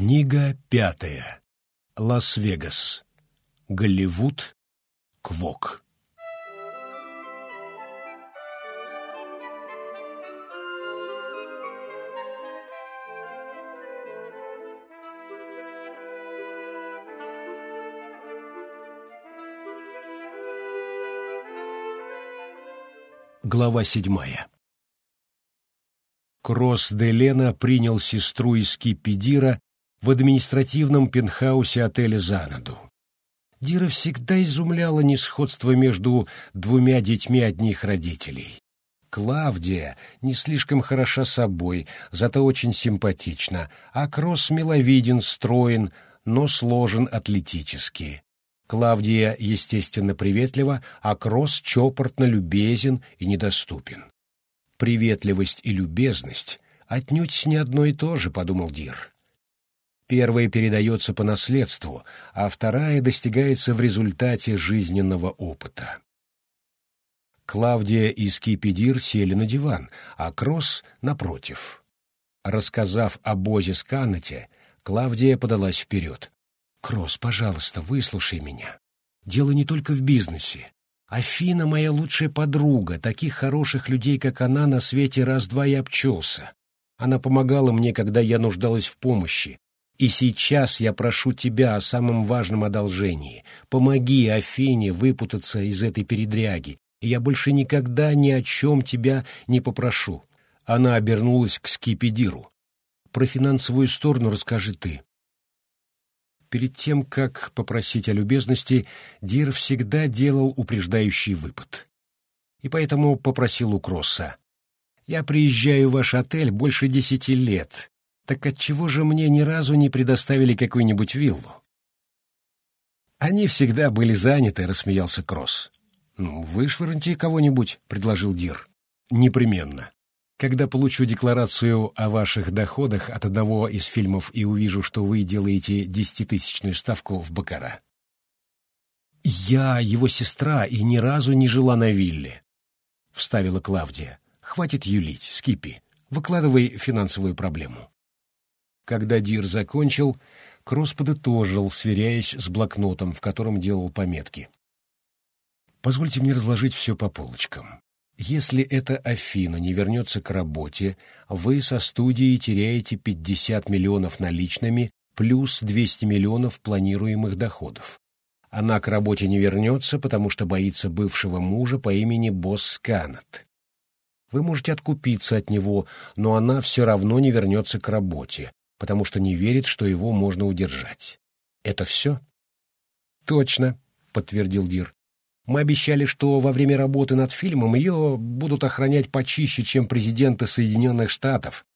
Книга пятая. Лас-Вегас. Голливуд. Квок. Глава седьмая. Кросс де Лена принял сестру из Кипидира в административном пентхаусе отеля «Занаду». Дира всегда изумляла несходство между двумя детьми одних родителей. Клавдия не слишком хороша собой, зато очень симпатична, а Кросс миловиден, строен, но сложен атлетически. Клавдия, естественно, приветлива, а Кросс чопортно любезен и недоступен. Приветливость и любезность отнюдь не одно и то же, подумал Дир. Первая передается по наследству, а вторая достигается в результате жизненного опыта. Клавдия и Скипидир сели на диван, а Кросс — напротив. Рассказав о Бозе Сканете, Клавдия подалась вперед. «Кросс, пожалуйста, выслушай меня. Дело не только в бизнесе. Афина — моя лучшая подруга, таких хороших людей, как она, на свете раз-два и обчелся. Она помогала мне, когда я нуждалась в помощи, и сейчас я прошу тебя о самом важном одолжении. Помоги Афине выпутаться из этой передряги, и я больше никогда ни о чем тебя не попрошу. Она обернулась к Скипидиру. Про финансовую сторону расскажи ты. Перед тем, как попросить о любезности, Дир всегда делал упреждающий выпад. И поэтому попросил у Кросса. «Я приезжаю в ваш отель больше десяти лет, так отчего же мне ни разу не предоставили какую-нибудь виллу? Они всегда были заняты, рассмеялся Кросс. Ну, вышвырните кого-нибудь, предложил Дир. Непременно. Когда получу декларацию о ваших доходах от одного из фильмов и увижу, что вы делаете десятитысячную ставку в баккара. Я его сестра и ни разу не жила на вилле, вставила Клавдия. Хватит юлить, Скипи. Выкладывай финансовую проблему. Когда Дир закончил, Кросс подытожил, сверяясь с блокнотом, в котором делал пометки. «Позвольте мне разложить все по полочкам. Если эта Афина не вернется к работе, вы со студией теряете 50 миллионов наличными плюс 200 миллионов планируемых доходов. Она к работе не вернется, потому что боится бывшего мужа по имени Боз Сканнет. Вы можете откупиться от него, но она все равно не вернется к работе, потому что не верит, что его можно удержать. Это все? Точно, подтвердил Дир. Мы обещали, что во время работы над фильмом ее будут охранять почище, чем президента Соединенных Штатов.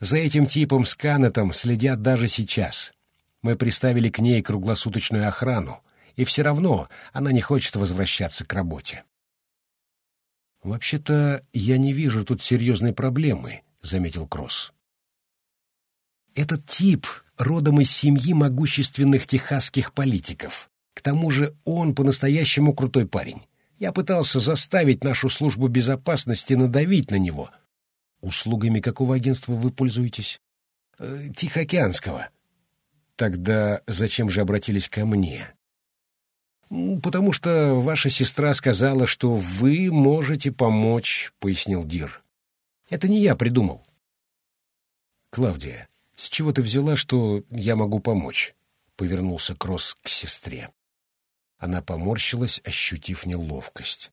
За этим типом Сканнетом следят даже сейчас. Мы приставили к ней круглосуточную охрану, и все равно она не хочет возвращаться к работе. «Вообще-то я не вижу тут серьезной проблемы», — заметил Кросс. Этот тип родом из семьи могущественных техасских политиков. К тому же он по-настоящему крутой парень. Я пытался заставить нашу службу безопасности надавить на него. Услугами какого агентства вы пользуетесь? Э, Тихоокеанского. Тогда зачем же обратились ко мне? «Потому что ваша сестра сказала, что вы можете помочь», — пояснил Дир. «Это не я придумал». «Клавдия, «С чего ты взяла, что я могу помочь?» — повернулся Кросс к сестре. Она поморщилась, ощутив неловкость.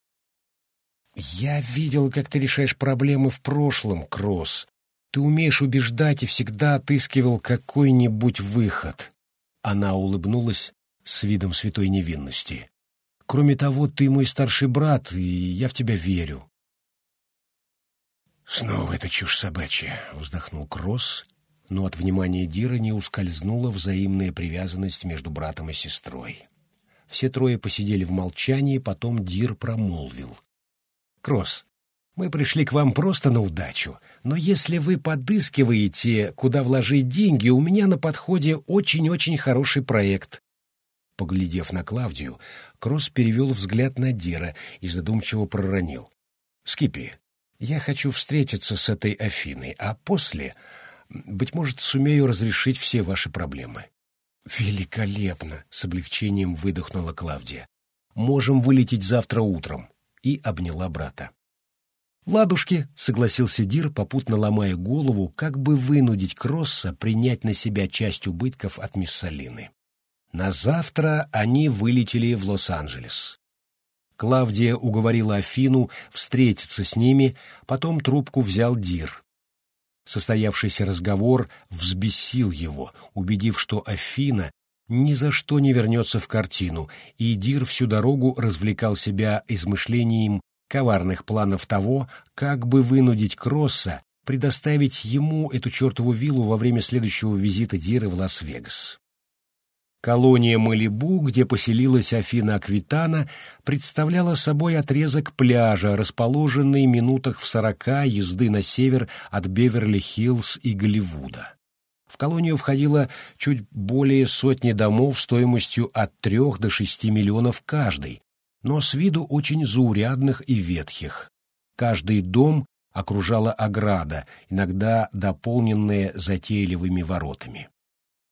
«Я видела, как ты решаешь проблемы в прошлом, Кросс. Ты умеешь убеждать и всегда отыскивал какой-нибудь выход». Она улыбнулась с видом святой невинности. «Кроме того, ты мой старший брат, и я в тебя верю». «Снова эта чушь собачья», — вздохнул Кросс но от внимания Дира не ускользнула взаимная привязанность между братом и сестрой. Все трое посидели в молчании, потом Дир промолвил. «Кросс, мы пришли к вам просто на удачу, но если вы подыскиваете, куда вложить деньги, у меня на подходе очень-очень хороший проект». Поглядев на Клавдию, Кросс перевел взгляд на Дира и задумчиво проронил. «Скипи, я хочу встретиться с этой Афиной, а после Быть может, сумею разрешить все ваши проблемы». «Великолепно!» — с облегчением выдохнула Клавдия. «Можем вылететь завтра утром». И обняла брата. «Ладушки», — согласился Дир, попутно ломая голову, как бы вынудить Кросса принять на себя часть убытков от Мессалины. На завтра они вылетели в Лос-Анджелес. Клавдия уговорила Афину встретиться с ними, потом трубку взял Дир. Состоявшийся разговор взбесил его, убедив, что Афина ни за что не вернется в картину, и Дир всю дорогу развлекал себя измышлением коварных планов того, как бы вынудить Кросса предоставить ему эту чертову виллу во время следующего визита Дира в Лас-Вегас. Колония Малибу, где поселилась Афина Аквитана, представляла собой отрезок пляжа, расположенный минутах в сорока езды на север от Беверли-Хиллз и Голливуда. В колонию входило чуть более сотни домов стоимостью от трех до шести миллионов каждый, но с виду очень заурядных и ветхих. Каждый дом окружала ограда, иногда дополненная затейливыми воротами.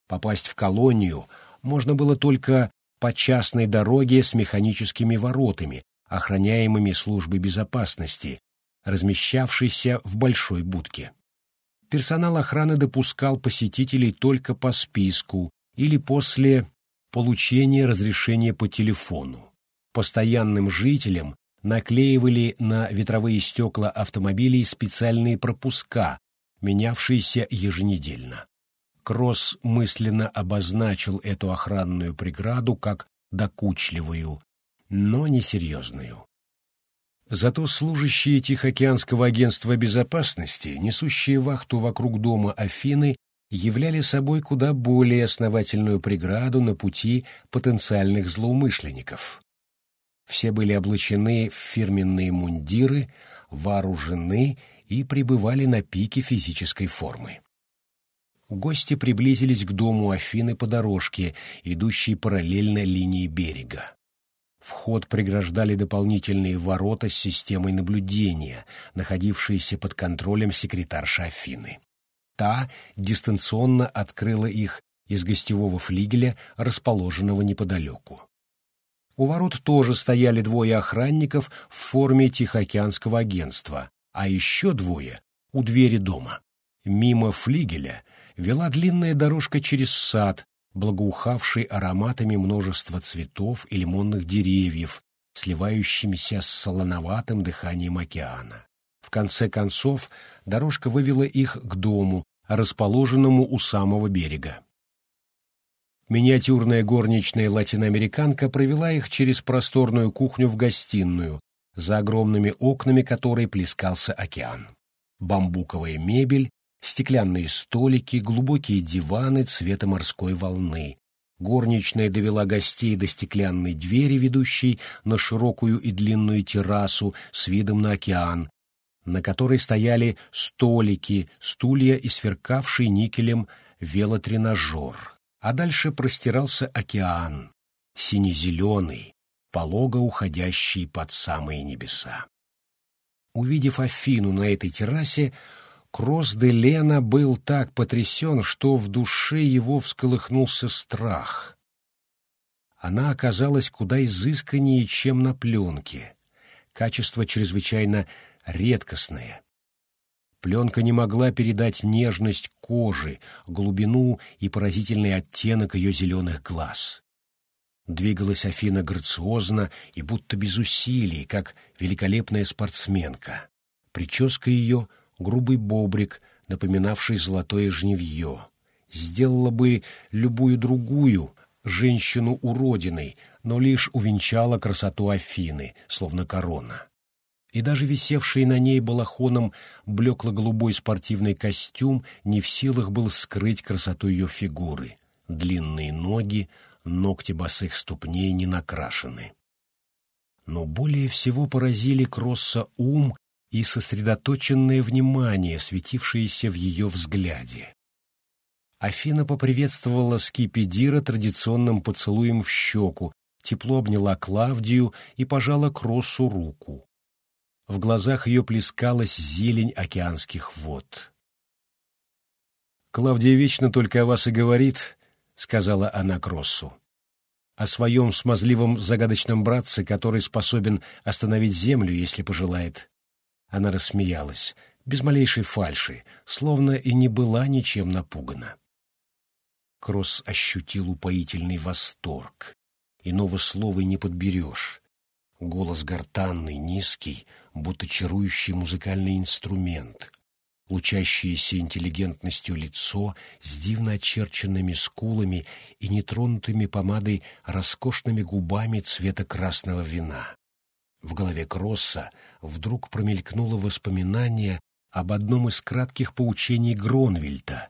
Попасть в колонию можно было только по частной дороге с механическими воротами, охраняемыми службой безопасности, размещавшейся в большой будке. Персонал охраны допускал посетителей только по списку или после получения разрешения по телефону постоянным жителям наклеивали на ветровые стекла автомобилей специальные пропуска, менявшиеся еженедельно. Кросс мысленно обозначил эту охранную преграду как докучливую, но несерьезную. Зато служащие Тихоокеанского агентства безопасности, несущие вахту вокруг дома Афины, являли собой куда более основательную преграду на пути потенциальных злоумышленников. Все были облачены в фирменные мундиры, вооружены и пребывали на пике физической формы. Гости приблизились к дому Афины по дорожке, идущей параллельно линии берега. Вход преграждали дополнительные ворота с системой наблюдения, находившиеся под контролем секретарши Афины. Та дистанционно открыла их из гостевого флигеля, расположенного неподалеку. У ворот тоже стояли двое охранников в форме Тихоокеанского агентства, а еще двое у двери дома. Мимо флигеля вела длинная дорожка через сад, благоухавший ароматами множества цветов и лимонных деревьев, сливающимися с солоноватым дыханием океана. В конце концов, дорожка вывела их к дому, расположенному у самого берега. Миниатюрная горничная латиноамериканка провела их через просторную кухню в гостиную, за огромными окнами которой плескался океан. Бамбуковая мебель, стеклянные столики, глубокие диваны цвета морской волны. Горничная довела гостей до стеклянной двери, ведущей на широкую и длинную террасу с видом на океан, на которой стояли столики, стулья и сверкавший никелем велотренажер а дальше простирался океан, сине-зеленый, полого уходящий под самые небеса. Увидев Афину на этой террасе, Кросс де Лена был так потрясен, что в душе его всколыхнулся страх. Она оказалась куда изысканнее, чем на пленке. Качество чрезвычайно редкостное, Пленка не могла передать нежность кожи, глубину и поразительный оттенок ее зеленых глаз. Двигалась Афина грациозно и будто без усилий, как великолепная спортсменка. Прическа ее — грубый бобрик, напоминавший золотое жневье. Сделала бы любую другую женщину уродиной, но лишь увенчала красоту Афины, словно корона и даже висевший на ней балахоном блекло-голубой спортивный костюм не в силах был скрыть красоту ее фигуры. Длинные ноги, ногти босых ступней не накрашены. Но более всего поразили Кросса ум и сосредоточенное внимание, светившееся в ее взгляде. Афина поприветствовала Скипидира традиционным поцелуем в щеку, тепло обняла Клавдию и пожала Кроссу руку. В глазах ее плескалась зелень океанских вод. «Клавдия вечно только о вас и говорит», — сказала она Кроссу. «О своем смазливом загадочном братце, который способен остановить землю, если пожелает». Она рассмеялась, без малейшей фальши, словно и не была ничем напугана. Кросс ощутил упоительный восторг. Иного слова и не подберешь. Голос гортанный, низкий, будто чарующий музыкальный инструмент. Лучащееся интеллигентностью лицо с дивно очерченными скулами и нетронутыми помадой роскошными губами цвета красного вина. В голове Кросса вдруг промелькнуло воспоминание об одном из кратких поучений Гронвельта.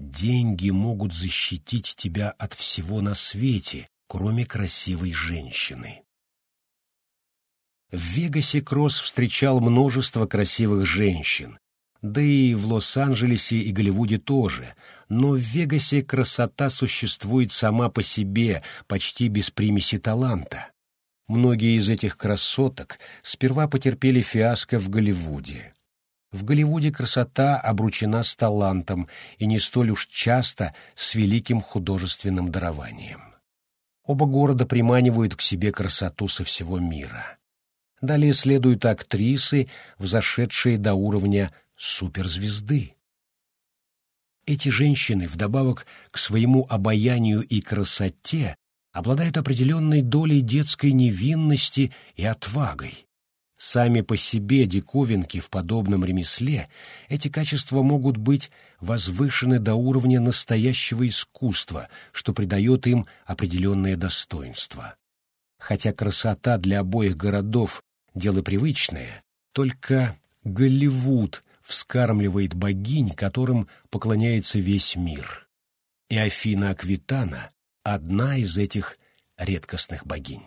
«Деньги могут защитить тебя от всего на свете, кроме красивой женщины». В Вегасе Кросс встречал множество красивых женщин, да и в Лос-Анджелесе и Голливуде тоже, но в Вегасе красота существует сама по себе, почти без примеси таланта. Многие из этих красоток сперва потерпели фиаско в Голливуде. В Голливуде красота обручена с талантом и не столь уж часто с великим художественным дарованием. Оба города приманивают к себе красоту со всего мира. Далее следуют актрисы, взошедшие до уровня суперзвезды. Эти женщины, вдобавок к своему обаянию и красоте, обладают определенной долей детской невинности и отвагой. Сами по себе диковинки в подобном ремесле, эти качества могут быть возвышены до уровня настоящего искусства, что придает им определенное достоинство. Хотя красота для обоих городов — дело привычное, только Голливуд вскармливает богинь, которым поклоняется весь мир. И Афина Аквитана — одна из этих редкостных богинь.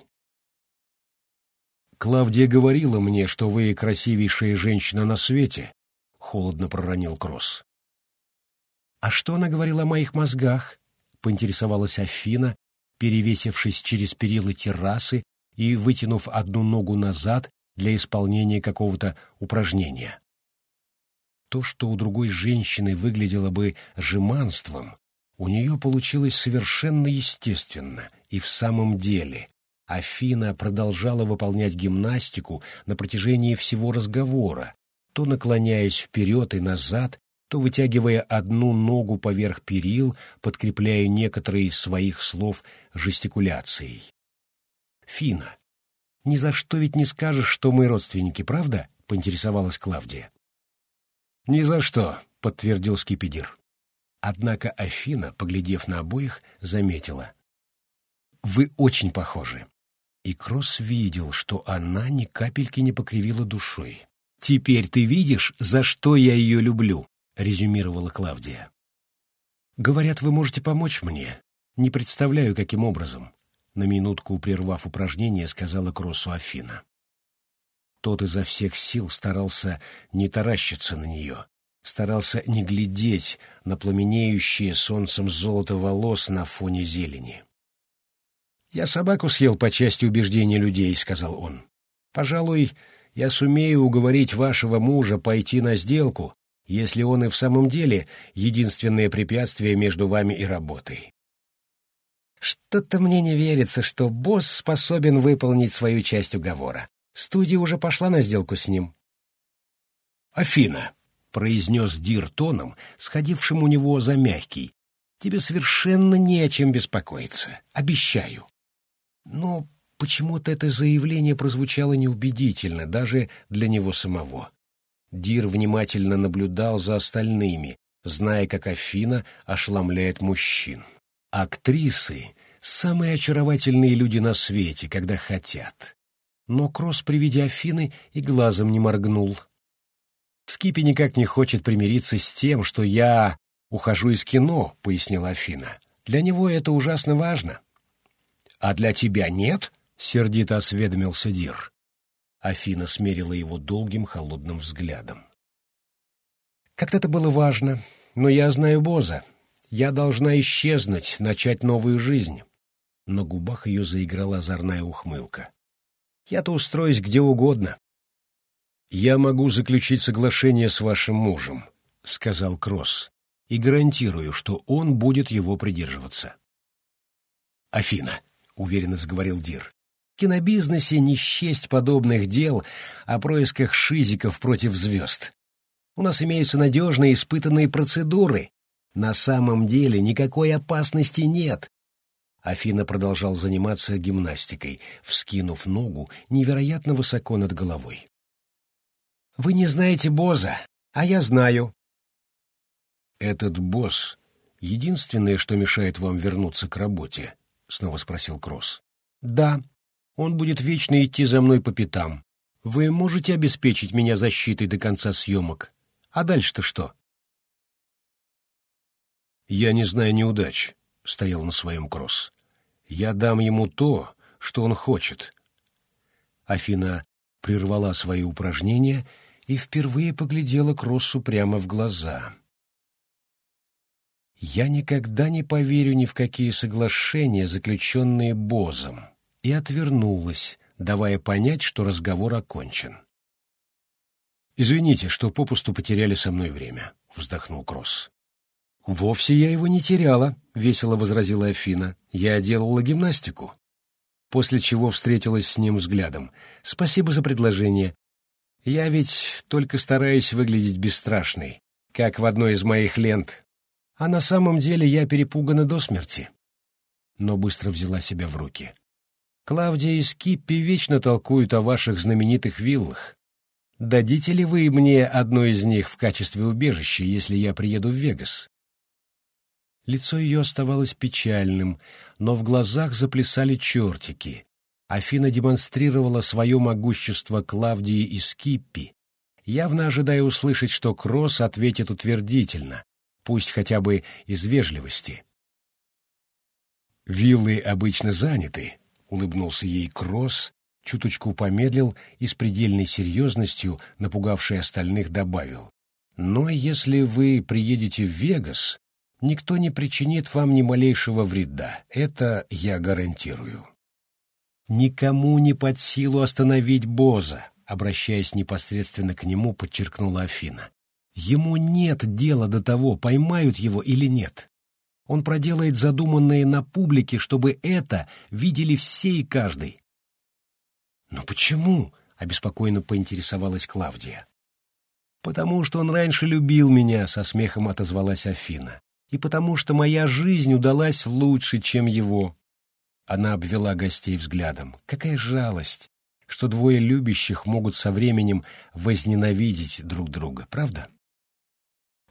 «Клавдия говорила мне, что вы красивейшая женщина на свете», — холодно проронил Кросс. «А что она говорила о моих мозгах?» — поинтересовалась Афина, перевесившись через перила террасы и вытянув одну ногу назад для исполнения какого-то упражнения. То, что у другой женщины выглядело бы жеманством, у нее получилось совершенно естественно и в самом деле. Афина продолжала выполнять гимнастику на протяжении всего разговора, то наклоняясь вперед и назад, то вытягивая одну ногу поверх перил, подкрепляя некоторые из своих слов жестикуляцией. «Фина, ни за что ведь не скажешь, что мы родственники, правда?» — поинтересовалась Клавдия. «Ни за что», — подтвердил Скипидир. Однако Афина, поглядев на обоих, заметила. «Вы очень похожи». И Кросс видел, что она ни капельки не покривила душой. «Теперь ты видишь, за что я ее люблю», — резюмировала Клавдия. «Говорят, вы можете помочь мне. Не представляю, каким образом», — на минутку прервав упражнение, сказала Кроссу Афина. Тот изо всех сил старался не таращиться на нее, старался не глядеть на пламенеющие солнцем золото волос на фоне зелени. «Я собаку съел по части убеждения людей», — сказал он. «Пожалуй, я сумею уговорить вашего мужа пойти на сделку, если он и в самом деле единственное препятствие между вами и работой». «Что-то мне не верится, что босс способен выполнить свою часть уговора», Студия уже пошла на сделку с ним. «Афина», — произнес Дир тоном, сходившим у него за мягкий, — «тебе совершенно не о чем беспокоиться, обещаю». Но почему-то это заявление прозвучало неубедительно даже для него самого. Дир внимательно наблюдал за остальными, зная, как Афина ошеломляет мужчин. Актрисы — самые очаровательные люди на свете, когда хотят но Кросс при виде Афины и глазом не моргнул. «Скипи никак не хочет примириться с тем, что я ухожу из кино», — пояснила Афина. «Для него это ужасно важно». «А для тебя нет?» — сердито осведомился Дир. Афина смерила его долгим холодным взглядом. «Как-то было важно, но я знаю Боза. Я должна исчезнуть, начать новую жизнь». На губах ее заиграла озорная ухмылка. Я-то устроюсь где угодно. — Я могу заключить соглашение с вашим мужем, — сказал Кросс. и гарантирую, что он будет его придерживаться. «Афина», — уверенно заговорил Дир, — «в кинобизнесе не счесть подобных дел о происках шизиков против звезд. У нас имеются надежные испытанные процедуры. На самом деле никакой опасности нет». Афина продолжал заниматься гимнастикой, вскинув ногу невероятно высоко над головой. «Вы не знаете Боза, а я знаю». «Этот босс — единственное, что мешает вам вернуться к работе?» — снова спросил Кросс. «Да, он будет вечно идти за мной по пятам. Вы можете обеспечить меня защитой до конца съемок? А дальше-то что?» «Я не знаю неудач», — стоял на своем Кросс. «Я дам ему то, что он хочет». Афина прервала свои упражнения и впервые поглядела Кроссу прямо в глаза. «Я никогда не поверю ни в какие соглашения, заключенные Бозом», и отвернулась, давая понять, что разговор окончен. «Извините, что попусту потеряли со мной время», — вздохнул Кросс. «Вовсе я его не теряла», — весело возразила Афина. «Я делала гимнастику». После чего встретилась с ним взглядом. «Спасибо за предложение. Я ведь только стараюсь выглядеть бесстрашной, как в одной из моих лент а на самом деле я перепугана до смерти. Но быстро взяла себя в руки. Клавдия и Скиппи вечно толкуют о ваших знаменитых виллах. Дадите ли вы мне одну из них в качестве убежища, если я приеду в Вегас? Лицо ее оставалось печальным, но в глазах заплясали чертики. Афина демонстрировала свое могущество Клавдии и Скиппи, явно ожидая услышать, что Кросс ответит утвердительно, пусть хотя бы из вежливости. «Виллы обычно заняты», — улыбнулся ей Кросс, чуточку помедлил и с предельной серьезностью, напугавший остальных, добавил. «Но если вы приедете в Вегас, никто не причинит вам ни малейшего вреда, это я гарантирую». «Никому не под силу остановить Боза», — обращаясь непосредственно к нему, подчеркнула Афина. Ему нет дела до того, поймают его или нет. Он проделает задуманное на публике, чтобы это видели все и каждый. «Но почему?» — обеспокоенно поинтересовалась Клавдия. «Потому что он раньше любил меня», — со смехом отозвалась Афина. «И потому что моя жизнь удалась лучше, чем его». Она обвела гостей взглядом. «Какая жалость, что двое любящих могут со временем возненавидеть друг друга, правда?»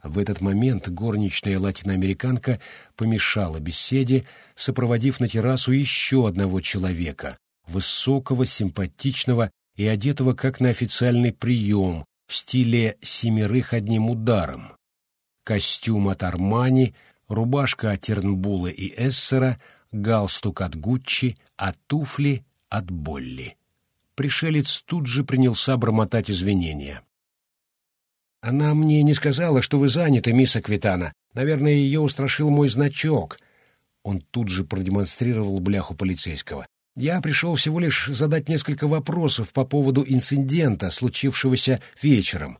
В этот момент горничная латиноамериканка помешала беседе, сопроводив на террасу еще одного человека, высокого, симпатичного и одетого как на официальный прием в стиле «семерых одним ударом». Костюм от Армани, рубашка от Тернбула и Эссера, галстук от Гуччи, а туфли от Болли. Пришелец тут же принялся бормотать извинения. «Она мне не сказала, что вы заняты, мисс Аквитана. Наверное, ее устрашил мой значок». Он тут же продемонстрировал бляху полицейского. «Я пришел всего лишь задать несколько вопросов по поводу инцидента, случившегося вечером.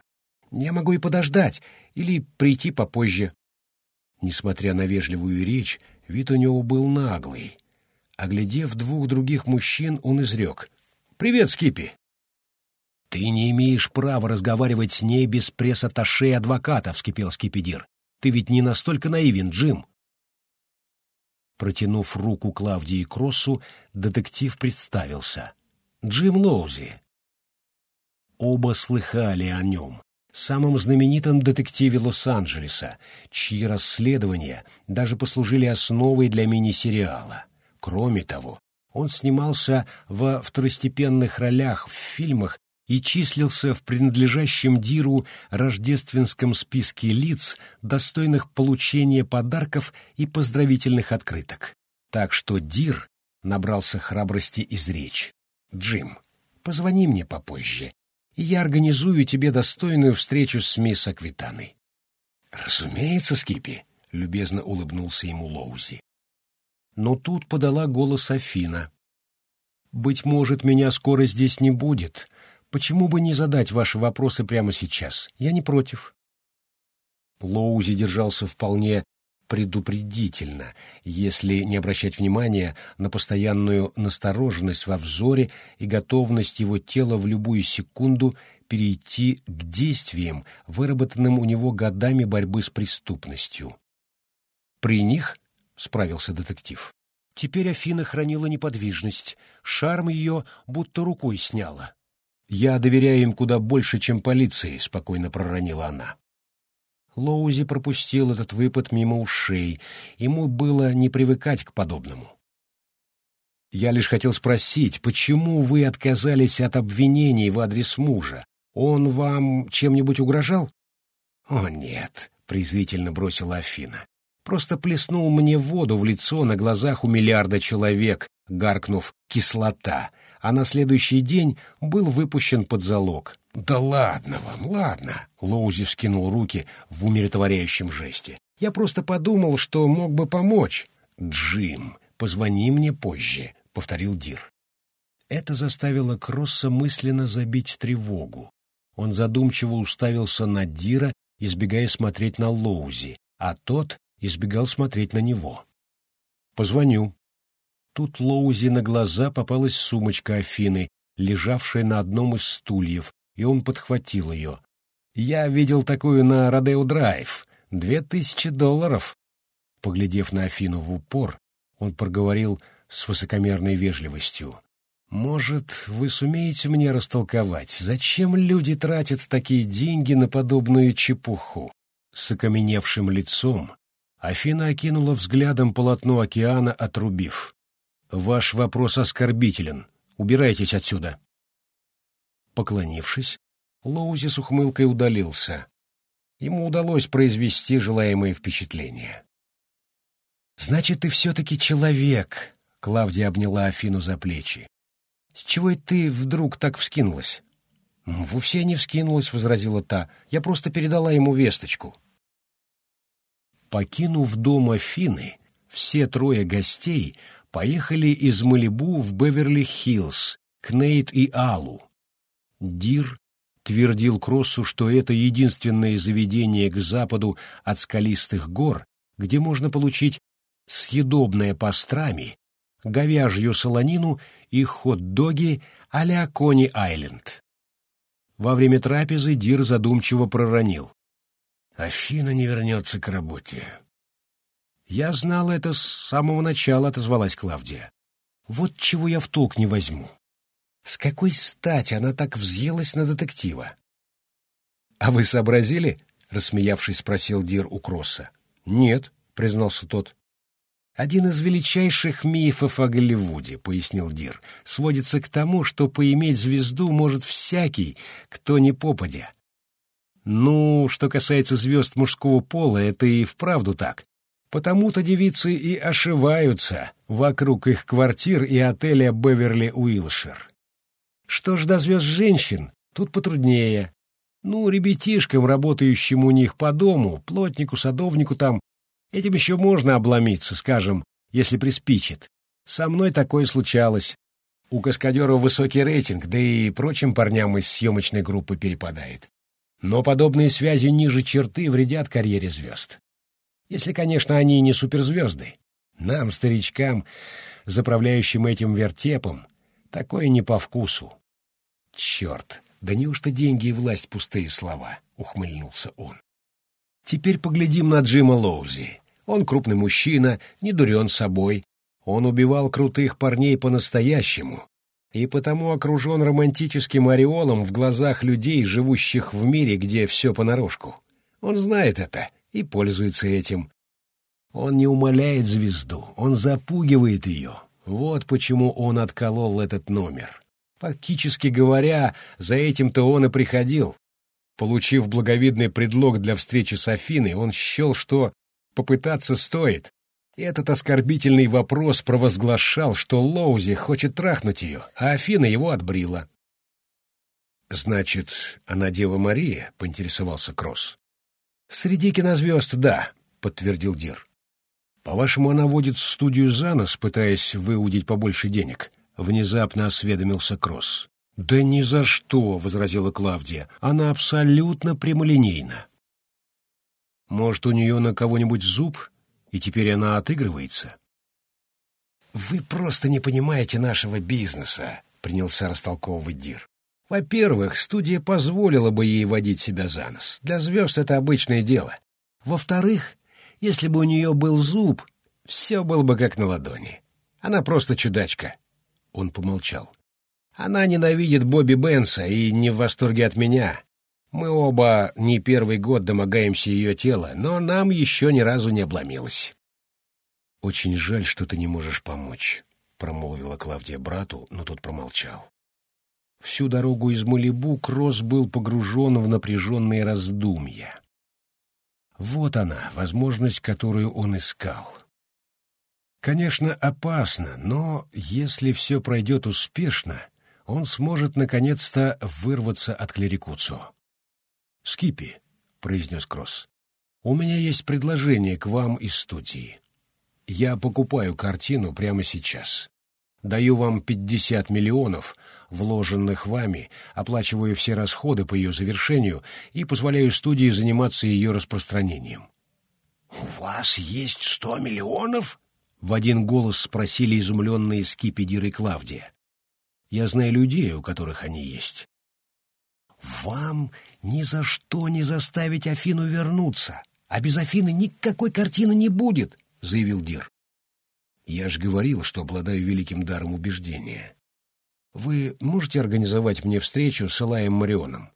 Я могу и подождать, или прийти попозже». Несмотря на вежливую речь, вид у него был наглый. Оглядев двух других мужчин, он изрек. «Привет, Скипи!» «Ты не имеешь права разговаривать с ней без пресс-атташе адвоката», — вскипел Скипидир. «Ты ведь не настолько наивен, Джим». Протянув руку Клавдии Кроссу, детектив представился. «Джим Лоузи». Оба слыхали о нем, самом знаменитом детективе Лос-Анджелеса, чьи расследования даже послужили основой для мини-сериала. Кроме того, он снимался во второстепенных ролях в фильмах и числился в принадлежащем Диру рождественском списке лиц, достойных получения подарков и поздравительных открыток. Так что Дир набрался храбрости изречь. «Джим, позвони мне попозже, и я организую тебе достойную встречу с мисс Аквитаной». «Разумеется, Скипи», — любезно улыбнулся ему Лоузи. Но тут подала голос Афина. «Быть может, меня скоро здесь не будет», Почему бы не задать ваши вопросы прямо сейчас? Я не против. Лоузи держался вполне предупредительно, если не обращать внимания на постоянную настороженность во взоре и готовность его тела в любую секунду перейти к действиям, выработанным у него годами борьбы с преступностью. «При них?» — справился детектив. Теперь Афина хранила неподвижность, шарм ее будто рукой сняла. «Я доверяю им куда больше, чем полиции», — спокойно проронила она. Лоузи пропустил этот выпад мимо ушей. Ему было не привыкать к подобному. «Я лишь хотел спросить, почему вы отказались от обвинений в адрес мужа? Он вам чем-нибудь угрожал?» «О, нет», — презрительно бросила Афина. «Просто плеснул мне воду в лицо на глазах у миллиарда человек, гаркнув «кислота», а на следующий день был выпущен под залог. «Да ладно вам, ладно!» — Лоузи вскинул руки в умиротворяющем жесте. «Я просто подумал, что мог бы помочь». «Джим, позвони мне позже», — повторил Дир. Это заставило Кросса мысленно забить тревогу. Он задумчиво уставился на Дира, избегая смотреть на Лоузи, а тот избегал смотреть на него. «Позвоню». Тут Лоузи на глаза попалась сумочка Афины, лежавшая на одном из стульев, и он подхватил ее. «Я видел такую на Родео Драйв. Две тысячи долларов». Поглядев на Афину в упор, он проговорил с высокомерной вежливостью. «Может, вы сумеете мне растолковать, зачем люди тратят такие деньги на подобную чепуху?» С окаменевшим лицом Афина окинула взглядом полотно океана, отрубив. «Ваш вопрос оскорбителен. Убирайтесь отсюда». Поклонившись, Лоузи с ухмылкой удалился. Ему удалось произвести желаемое впечатление. «Значит, ты все-таки человек», — Клавдия обняла Афину за плечи. «С чего и ты вдруг так вскинулась?» «Вовсе не вскинулась», — возразила та. «Я просто передала ему весточку». Покинув дом Афины, все трое гостей поехали из Малибу в Беверли-Хиллз, к Нейт и Алу, Дир твердил Кроссу, что это единственное заведение к западу от скалистых гор, где можно получить съедобное пастрами, говяжью солонину и хот-доги а-ля Кони-Айленд. Во время трапезы Дир задумчиво проронил. «Афина не вернется к работе». «Я знала это с самого начала», — отозвалась Клавдия. «Вот чего я в толк не возьму. С какой стати она так взъелась на детектива? — А вы сообразили? — рассмеявшись, спросил Дир у Кросса. — Нет, — признался тот. «Один из величайших мифов о Голливуде», — пояснил Дир, — «сводится к тому, что поиметь звезду может всякий, кто не попадя». Ну, что касается звезд мужского пола, это и вправду так. Потому-то девицы и ошиваются вокруг их квартир и отеля Беверли-Уилшир. Что ж до звезд женщин, тут потруднее. Ну, ребятишкам, работающим у них по дому, плотнику, садовнику там, этим еще можно обломиться, скажем, если приспичит. Со мной такое случалось. У каскадеров высокий рейтинг, да и прочим парням из съемочной группы перепадает. Но подобные связи ниже черты вредят карьере звезд. Если, конечно, они не суперзвезды. Нам, старичкам, заправляющим этим вертепом, Такое не по вкусу. Черт, да неужто деньги и власть пустые слова? Ухмыльнулся он. Теперь поглядим на Джима Лоузи. Он крупный мужчина, не дурен собой. Он убивал крутых парней по-настоящему. И потому окружен романтическим ореолом в глазах людей, живущих в мире, где все понарошку. Он знает это и пользуется этим. Он не умоляет звезду, он запугивает ее, вот почему он отколол этот номер. Фактически говоря, за этим-то он и приходил. Получив благовидный предлог для встречи с Афиной, он счел, что попытаться стоит. Этот оскорбительный вопрос провозглашал, что Лоузи хочет трахнуть ее, а Афина его отбрила. «Значит, она Дева Мария?» — поинтересовался Кросс. «Среди кинозвезд, да», — подтвердил Дир. «По-вашему, она водит студию за нос, пытаясь выудить побольше денег?» — внезапно осведомился Кросс. «Да ни за что!» — возразила Клавдия. «Она абсолютно прямолинейна. Может, у нее на кого-нибудь зуб, и теперь она отыгрывается? «Вы просто не понимаете нашего бизнеса», — принялся растолковывать Дир. «Во-первых, студия позволила бы ей водить себя за нос. Для звезд это обычное дело. Во-вторых, если бы у нее был зуб, все было бы как на ладони. Она просто чудачка». Он помолчал. «Она ненавидит Бобби Бенса и не в восторге от меня. Мы оба не первый год домогаемся ее тела, но нам еще ни разу не обломилось». «Очень жаль, что ты не можешь помочь», — промолвила Клавдия брату, но тот промолчал. Всю дорогу из Малибу Кросс был погружен в напряженные раздумья. Вот она, возможность, которую он искал. Конечно, опасно, но если все пройдет успешно, он сможет наконец-то вырваться от клерикуцо. «Скипи», — произнес Кросс, — «у меня есть предложение к вам из студии. Я покупаю картину прямо сейчас. Даю вам пятьдесят миллионов, вложенных вами, оплачиваю все расходы по ее завершению и позволяю студии заниматься ее распространением. «У вас есть сто миллионов?» — в один голос спросили изумленные Скиппи Дир и Клавдия. «Я знаю людей, у которых они есть». «Вам ни за что не заставить Афину вернуться, а без Афины никакой картины не будет», — заявил Дир. «Я же говорил, что обладаю великим даром убеждения. Вы можете организовать мне встречу с Элаем Марионом?»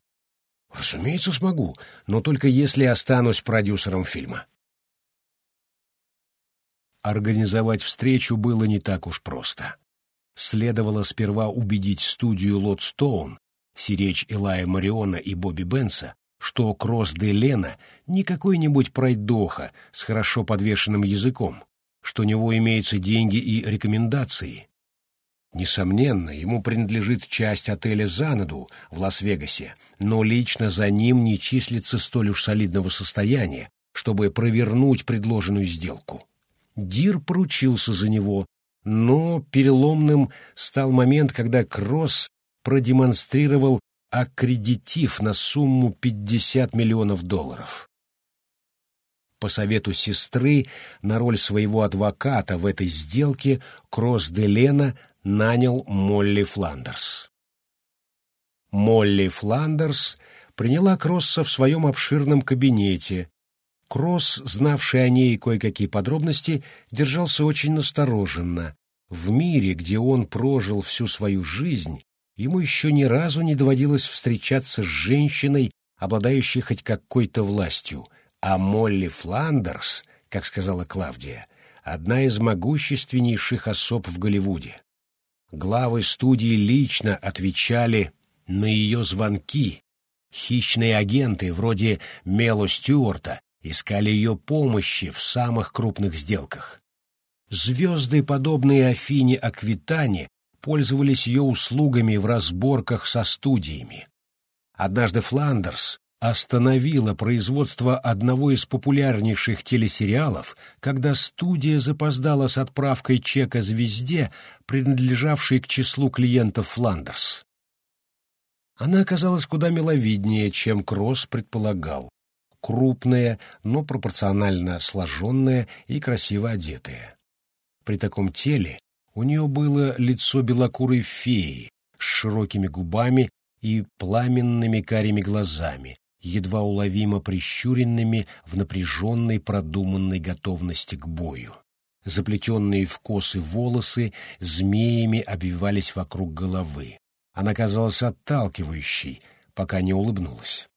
«Разумеется, смогу, но только если останусь продюсером фильма». Организовать встречу было не так уж просто. Следовало сперва убедить студию Лотстоун, сиречь Элая Мариона и Бобби Бенса, что Кросс де Лена не какой-нибудь пройдоха с хорошо подвешенным языком, что у него имеются деньги и рекомендации. Несомненно, ему принадлежит часть отеля «Занаду» в Лас-Вегасе, но лично за ним не числится столь уж солидного состояния, чтобы провернуть предложенную сделку. Дир поручился за него, но переломным стал момент, когда Кросс продемонстрировал аккредитив на сумму 50 миллионов долларов. По совету сестры на роль своего адвоката в этой сделке Кросс де Лена нанял Молли Фландерс. Молли Фландерс приняла Кросса в своем обширном кабинете. Кросс, знавший о ней кое-какие подробности, держался очень настороженно. В мире, где он прожил всю свою жизнь, ему еще ни разу не доводилось встречаться с женщиной, обладающей хоть какой-то властью, а Молли Фландерс, как сказала Клавдия, одна из могущественнейших особ в Голливуде. Главы студии лично отвечали на ее звонки. Хищные агенты, вроде Мело Стюарта, искали ее помощи в самых крупных сделках. Звезды, подобные Афине Аквитане, пользовались ее услугами в разборках со студиями. Однажды Фландерс остановила производство одного из популярнейших телесериалов, когда студия запоздала с отправкой чека звезде, принадлежавшей к числу клиентов Фландерс. Она оказалась куда миловиднее, чем Кросс предполагал. Крупная, но пропорционально сложенная и красиво одетая. При таком теле у нее было лицо белокурой феи с широкими губами и пламенными карими глазами, едва уловимо прищуренными в напряженной продуманной готовности к бою. Заплетенные в косы волосы змеями обвивались вокруг головы. Она казалась отталкивающей, пока не улыбнулась.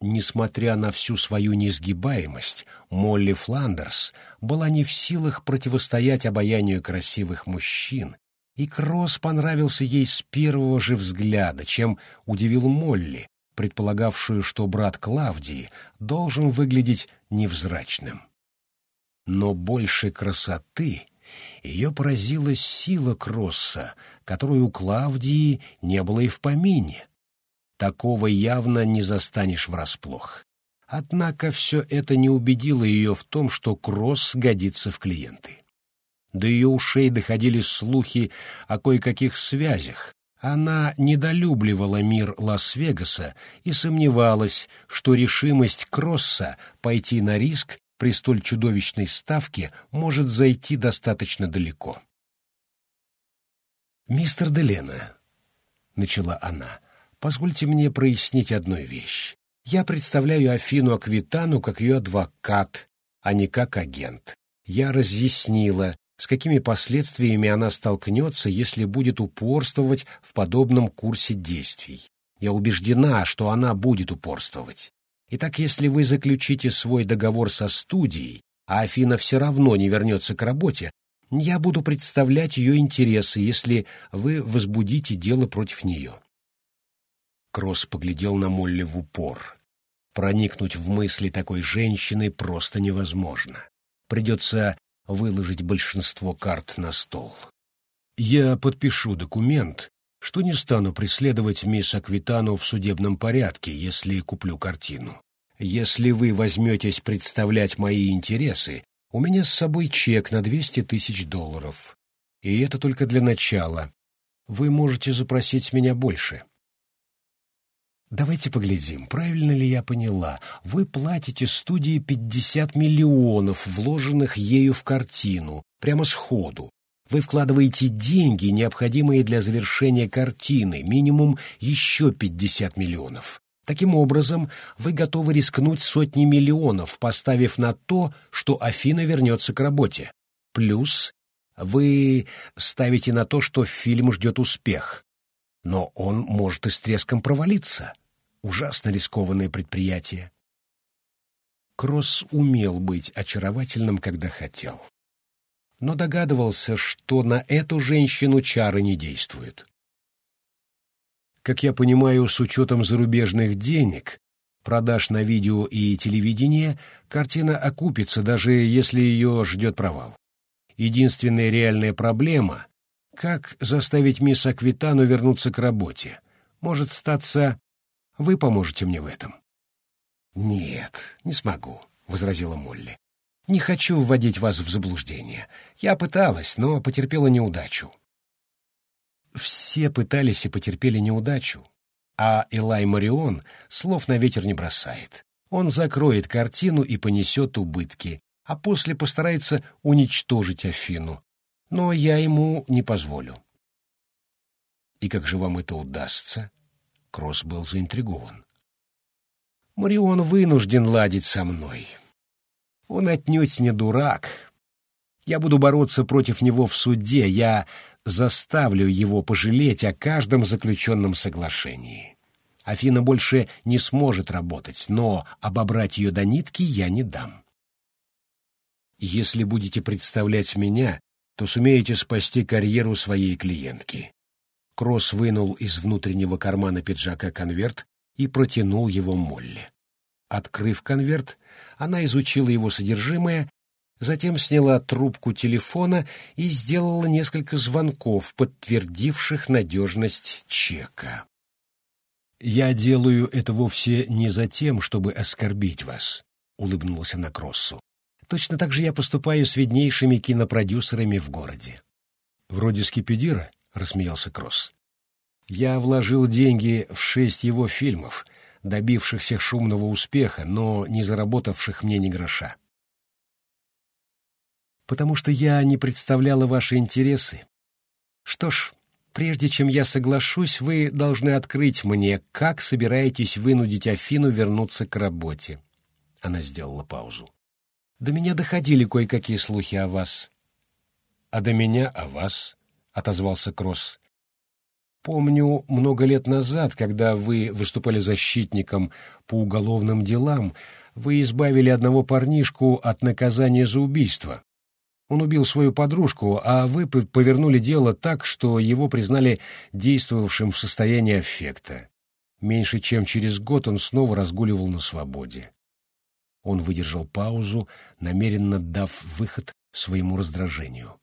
Несмотря на всю свою несгибаемость, Молли Фландерс была не в силах противостоять обаянию красивых мужчин, и Кросс понравился ей с первого же взгляда, чем удивил Молли, предполагавшую, что брат Клавдии должен выглядеть невзрачным. Но больше красоты ее поразила сила Кросса, которой у Клавдии не было и в помине. Такого явно не застанешь врасплох. Однако все это не убедило ее в том, что Кросс годится в клиенты. До ее ушей доходили слухи о кое-каких связях, Она недолюбливала мир Лас-Вегаса и сомневалась, что решимость Кросса пойти на риск при столь чудовищной ставке может зайти достаточно далеко. «Мистер Делена», — начала она, — «позвольте мне прояснить одну вещь. Я представляю Афину Аквитану как ее адвокат, а не как агент. Я разъяснила, с какими последствиями она столкнется, если будет упорствовать в подобном курсе действий. Я убеждена, что она будет упорствовать. Итак, если вы заключите свой договор со студией, а Афина все равно не вернется к работе, я буду представлять ее интересы, если вы возбудите дело против нее. Кросс поглядел на Молли в упор. Проникнуть в мысли такой женщины просто невозможно. Придется выложить большинство карт на стол. Я подпишу документ, что не стану преследовать мисс Аквитану в судебном порядке, если куплю картину. Если вы возьметесь представлять мои интересы, у меня с собой чек на 200 тысяч долларов. И это только для начала. Вы можете запросить меня больше. Давайте поглядим, правильно ли я поняла. Вы платите студии 50 миллионов, вложенных ею в картину, прямо сходу. Вы вкладываете деньги, необходимые для завершения картины, минимум еще 50 миллионов. Таким образом, вы готовы рискнуть сотни миллионов, поставив на то, что Афина вернется к работе. Плюс вы ставите на то, что фильм ждет успех. Но он может и с треском провалиться. Ужасно рискованное предприятие. Кросс умел быть очаровательным, когда хотел но догадывался, что на эту женщину чары не действуют. Как я понимаю, с учетом зарубежных денег, продаж на видео и телевидение, картина окупится, даже если ее ждет провал. Единственная реальная проблема — как заставить мисс Аквитану вернуться к работе. Может, статься, вы поможете мне в этом. «Нет, не смогу», — возразила Молли. Не хочу вводить вас в заблуждение. Я пыталась, но потерпела неудачу. Все пытались и потерпели неудачу. А Элай Марион слов на ветер не бросает. Он закроет картину и понесет убытки, а после постарается уничтожить Афину. Но я ему не позволю. И как же вам это удастся? Кросс был заинтригован. Марион вынужден ладить со мной. Он отнюдь не дурак. Я буду бороться против него в суде, я заставлю его пожалеть о каждом заключенном соглашении. Афина больше не сможет работать, но обобрать ее до нитки я не дам. Если будете представлять меня, то сумеете спасти карьеру своей клиентки. Кросс вынул из внутреннего кармана пиджака конверт и протянул его Молли. Открыв конверт, она изучила его содержимое, затем сняла трубку телефона и сделала несколько звонков, подтвердивших надежность чека. «Я делаю это вовсе не за тем, чтобы оскорбить вас», — улыбнулась она Кроссу. «Точно так же я поступаю с виднейшими кинопродюсерами в городе». «Вроде Скипидира?» — рассмеялся Кросс. «Я вложил деньги в шесть его фильмов, добившихся шумного успеха, но не заработавших мне ни гроша. Потому что я не представляла ваши интересы. Что ж, прежде чем я соглашусь, вы должны открыть мне, как собираетесь вынудить Афину вернуться к работе. Она сделала паузу. До меня доходили кое-какие слухи о вас. — А до меня о вас, — отозвался Кросс. Помню, много лет назад, когда вы выступали защитником по уголовным делам, вы избавили одного парнишку от наказания за убийство. Он убил свою подружку, а вы повернули дело так, что его признали действовавшим в состоянии аффекта. Меньше чем через год он снова разгуливал на свободе. Он выдержал паузу, намеренно дав выход своему раздражению.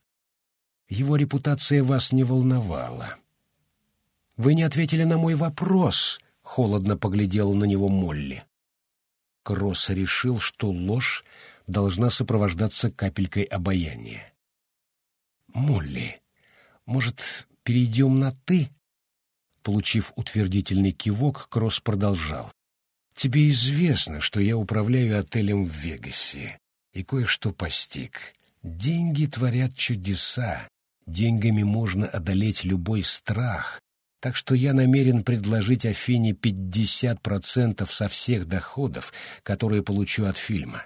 Его репутация вас не волновала. «Вы не ответили на мой вопрос», — холодно поглядела на него Молли. Кросс решил, что ложь должна сопровождаться капелькой обаяния. «Молли, может, перейдем на «ты»?» Получив утвердительный кивок, Кросс продолжал. «Тебе известно, что я управляю отелем в Вегасе, и кое-что постиг. Деньги творят чудеса. Деньгами можно одолеть любой страх. Так что я намерен предложить Афине 50% со всех доходов, которые получу от фильма.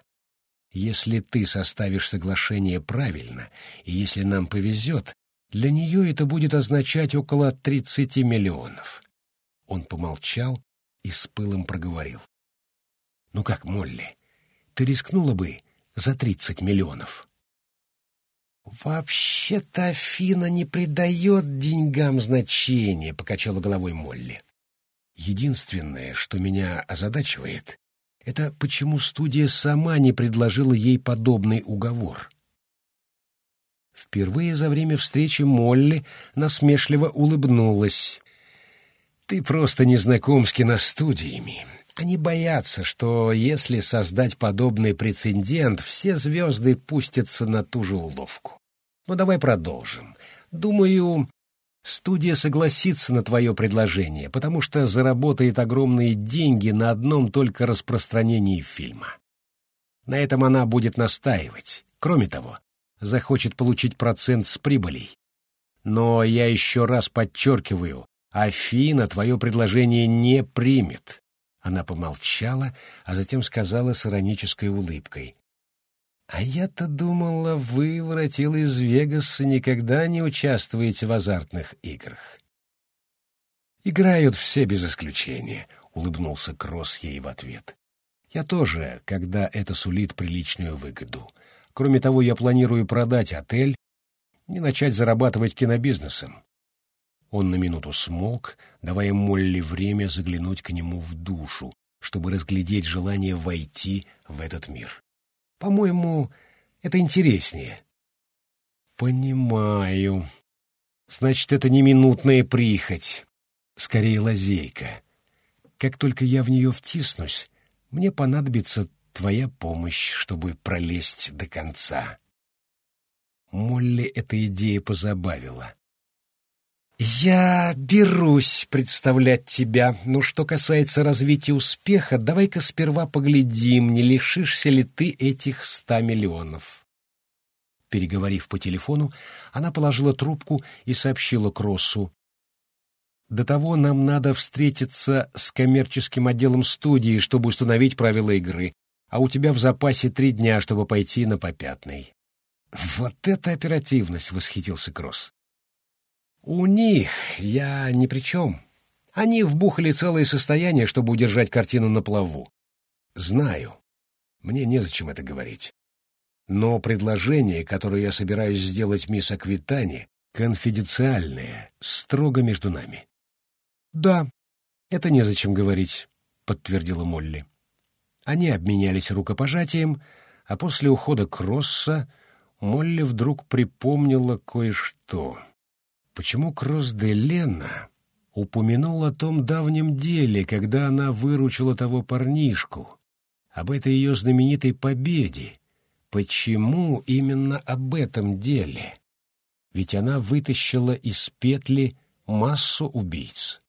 Если ты составишь соглашение правильно, и если нам повезет, для нее это будет означать около 30 миллионов. Он помолчал и с пылом проговорил. «Ну как, Молли, ты рискнула бы за 30 миллионов?» «Вообще-то Афина не придает деньгам значения», — покачала головой Молли. «Единственное, что меня озадачивает, это почему студия сама не предложила ей подобный уговор». Впервые за время встречи Молли насмешливо улыбнулась. «Ты просто не знаком с киностудиями. Они боятся, что если создать подобный прецедент, все звезды пустятся на ту же уловку. Ну, давай продолжим. Думаю, студия согласится на твое предложение, потому что заработает огромные деньги на одном только распространении фильма. На этом она будет настаивать. Кроме того, захочет получить процент с прибылей. Но я еще раз подчеркиваю, Афина твое предложение не примет. Она помолчала, а затем сказала с иронической улыбкой. «А я-то думала, вы, воротил из Вегаса, никогда не участвуете в азартных играх». «Играют все без исключения», — улыбнулся Кросс ей в ответ. «Я тоже, когда это сулит приличную выгоду. Кроме того, я планирую продать отель и начать зарабатывать кинобизнесом». Он на минуту смолк, давая Молли время заглянуть к нему в душу, чтобы разглядеть желание войти в этот мир. По-моему, это интереснее. Понимаю. Значит, это не минутная прихоть. Скорее, лазейка. Как только я в нее втиснусь, мне понадобится твоя помощь, чтобы пролезть до конца. Молли эта идея позабавила. «Я берусь представлять тебя, но что касается развития успеха, давай-ка сперва поглядим, не лишишься ли ты этих ста миллионов». Переговорив по телефону, она положила трубку и сообщила Кроссу. «До того нам надо встретиться с коммерческим отделом студии, чтобы установить правила игры, а у тебя в запасе три дня, чтобы пойти на попятный». «Вот это оперативность!» — восхитился Кросс. У них я ни при чем. Они вбухали целое состояние, чтобы удержать картину на плаву. Знаю. Мне незачем это говорить. Но предложение, которое я собираюсь сделать мисс Аквитани, конфиденциальное, строго между нами. Да, это незачем говорить, подтвердила Молли. Они обменялись рукопожатием, а после ухода Кросса Молли вдруг припомнила кое-что. Почему Кросс де Лена упомянул о том давнем деле, когда она выручила того парнишку, об этой ее знаменитой победе? Почему именно об этом деле? Ведь она вытащила из петли массу убийц.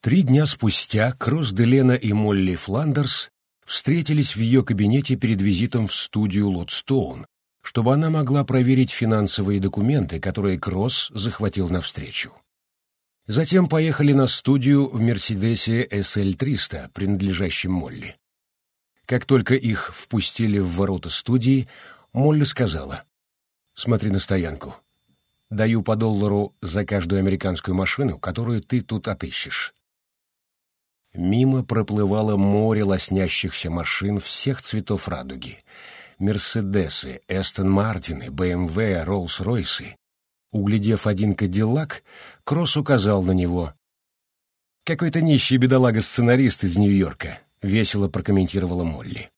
Три дня спустя Кросс де Лена и Молли Фландерс встретились в ее кабинете перед визитом в студию Лотстоун, чтобы она могла проверить финансовые документы, которые Кросс захватил навстречу. Затем поехали на студию в «Мерседесе SL300», принадлежащем Молли. Как только их впустили в ворота студии, Молли сказала, «Смотри на стоянку. Даю по доллару за каждую американскую машину, которую ты тут отыщешь». Мимо проплывало море лоснящихся машин всех цветов радуги — Мерседесы, Эстон Мартины, БМВ, Роллс-Ройсы. Углядев один Кадиллак, Кросс указал на него. «Какой-то нищий бедолага-сценарист из Нью-Йорка», — весело прокомментировала Молли.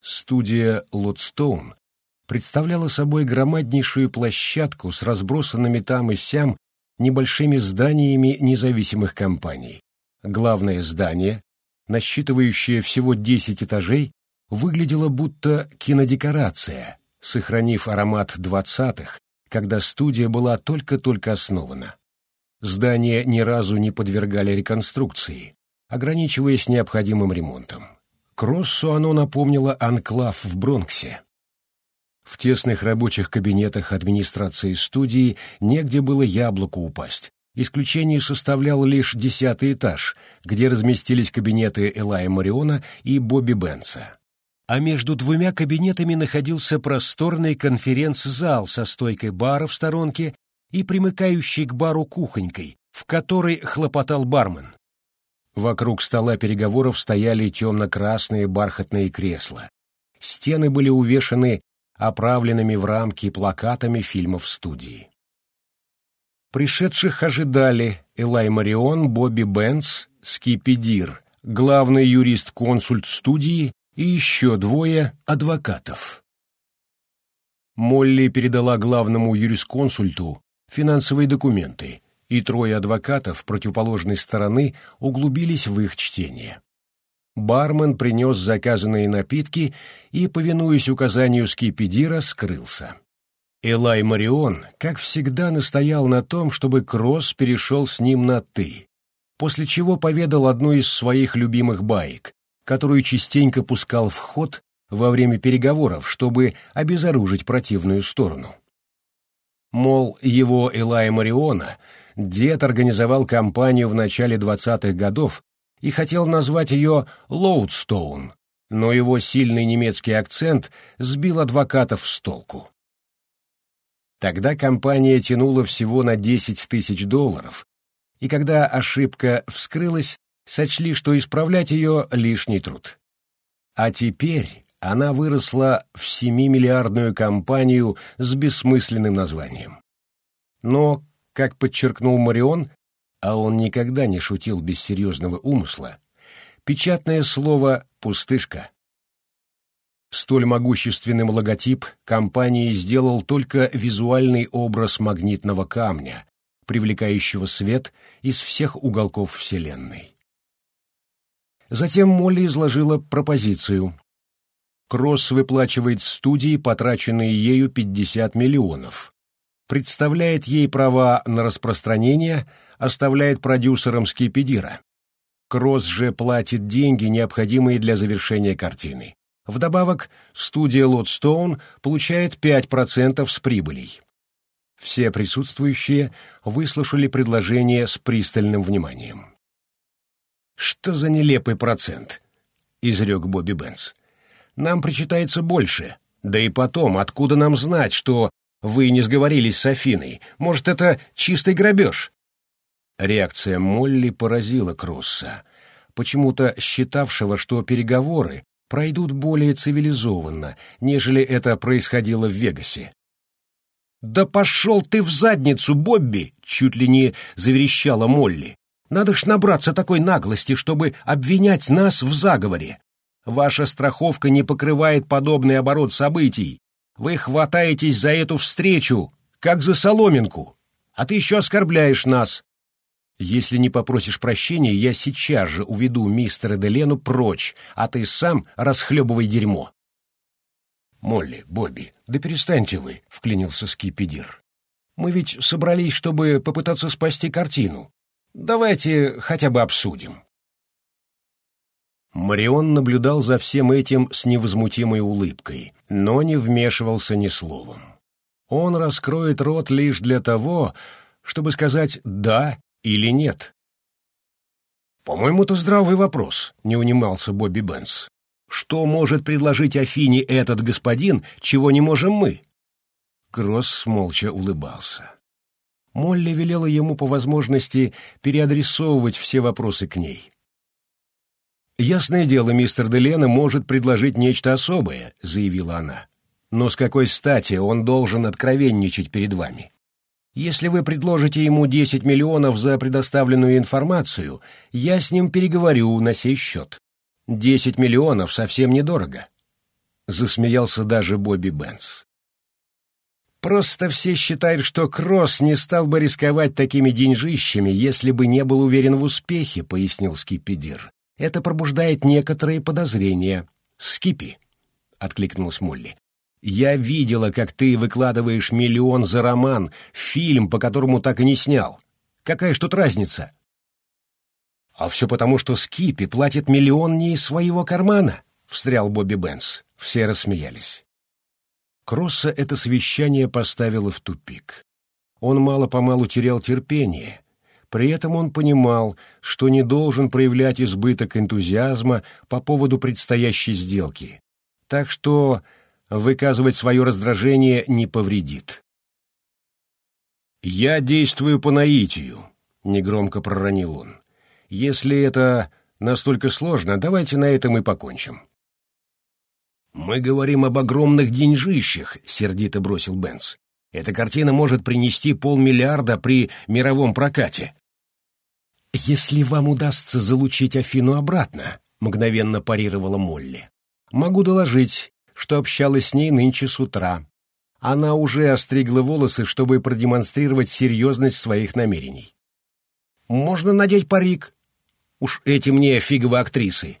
Студия «Лотстоун» представляла собой громаднейшую площадку с разбросанными там и сям небольшими зданиями независимых компаний. Главное здание, насчитывающее всего 10 этажей, выглядела будто кинодекорация, сохранив аромат двадцатых, когда студия была только-только основана. Здание ни разу не подвергали реконструкции, ограничиваясь необходимым ремонтом. Кроссу оно напомнило анклав в Бронксе. В тесных рабочих кабинетах администрации студии негде было яблоку упасть. Исключение составлял лишь десятый этаж, где разместились кабинеты Элая Мариона и Бобби Бенца. А между двумя кабинетами находился просторный конференц-зал со стойкой бара в сторонке и примыкающей к бару кухонькой, в которой хлопотал бармен. Вокруг стола переговоров стояли темно-красные бархатные кресла. Стены были увешаны оправленными в рамки плакатами фильмов студии. Пришедших ожидали Элай Марион, Бобби Бенц, Скиппи Дир, главный юрисконсульт студии и еще двое адвокатов. Молли передала главному юрисконсульту финансовые документы, и трое адвокатов противоположной стороны углубились в их чтение. Бармен принес заказанные напитки и, повинуясь указанию скипидира, скрылся. Элай Марион, как всегда, настоял на том, чтобы Кросс перешел с ним на «ты», после чего поведал одну из своих любимых баек, которую частенько пускал в ход во время переговоров, чтобы обезоружить противную сторону. Мол, его Элая Мариона дед организовал кампанию в начале 20-х годов и хотел назвать ее «Лоудстоун», но его сильный немецкий акцент сбил адвокатов с толку. Тогда компания тянула всего на 10 тысяч долларов, и когда ошибка вскрылась, сочли, что исправлять ее — лишний труд. А теперь она выросла в 7-миллиардную компанию с бессмысленным названием. Но, как подчеркнул Марион, а он никогда не шутил без серьезного умысла, печатное слово «пустышка». Столь могущественным логотип компании сделал только визуальный образ магнитного камня, привлекающего свет из всех уголков Вселенной. Затем Молли изложила пропозицию. Кросс выплачивает студии потраченные ею 50 миллионов, представляет ей права на распространение, оставляет продюсерам скипидира. Кросс же платит деньги, необходимые для завершения картины. Вдобавок, студия Лотстоун получает 5% с прибылей. Все присутствующие выслушали предложение с пристальным вниманием. «Что за нелепый процент?» — изрек Бобби Бенс. «Нам причитается больше. Да и потом, откуда нам знать, что вы не сговорились с Афиной. Может, это чистый грабеж?» Реакция Молли поразила Кросса, почему-то считавшего, что переговоры пройдут более цивилизованно, нежели это происходило в Вегасе. «Да пошел ты в задницу, Бобби!» — чуть ли не заверещала Молли. «Надо ж набраться такой наглости, чтобы обвинять нас в заговоре. Ваша страховка не покрывает подобный оборот событий. Вы хватаетесь за эту встречу, как за соломинку, а ты еще оскорбляешь нас. Если не попросишь прощения, я сейчас же уведу мистера Делену прочь, а ты сам расхлебывай дерьмо. Молли, Бобби, да перестаньте вы, — вклинился Скипидир. Мы ведь собрались, чтобы попытаться спасти картину. Давайте хотя бы обсудим. Марион наблюдал за всем этим с невозмутимой улыбкой, но не вмешивался ни словом. Он раскроет рот лишь для того, чтобы сказать «да» или «нет». «По-моему, это здравый вопрос», — не унимался Бобби Бенс. «Что может предложить Афине этот господин, чего не можем мы?» Кросс молча улыбался. Молли велела ему по возможности переадресовывать все вопросы к ней. «Ясное дело, мистер Делена может предложить нечто особое», — заявила она. «Но с какой стати он должен откровенничать перед вами? Если вы предложите ему 10 миллионов за предоставленную информацию, я с ним переговорю на сей счет. 10 миллионов совсем недорого». Засмеялся даже Бобби Бенс. Просто все считают, что Кросс не стал бы рисковать такими деньжищами, если бы не был уверен в успехе, пояснил Скипидир. Это пробуждает некоторые подозрения. «Скипи», — откликнулась Молли. «Я видела, как ты выкладываешь миллион за роман, фильм, по которому так и не снял. Какая ж тут разница? А все потому, что Скипи платит миллион не из своего кармана, — встрял Бобби Бенс. Все рассмеялись. Кросса это совещание поставило в тупик. Он мало-помалу терял терпение. При этом он понимал, что не должен проявлять избыток энтузиазма по поводу предстоящей сделки. Так что выказывать свое раздражение не повредит. «Я действую по наитию», — негромко проронил он. «Если это настолько сложно, давайте на этом и покончим». «Мы говорим об огромных деньжищах», — сердито бросил Бенц. «Эта картина может принести полмиллиарда при мировом прокате». «Если вам удастся залучить Афину обратно», — мгновенно парировала Молли. «Могу доложить, что общалась с ней нынче с утра. Она уже остригла волосы, чтобы продемонстрировать серьезность своих намерений. «Можно надеть парик. Уж эти мне фиговые актрисы».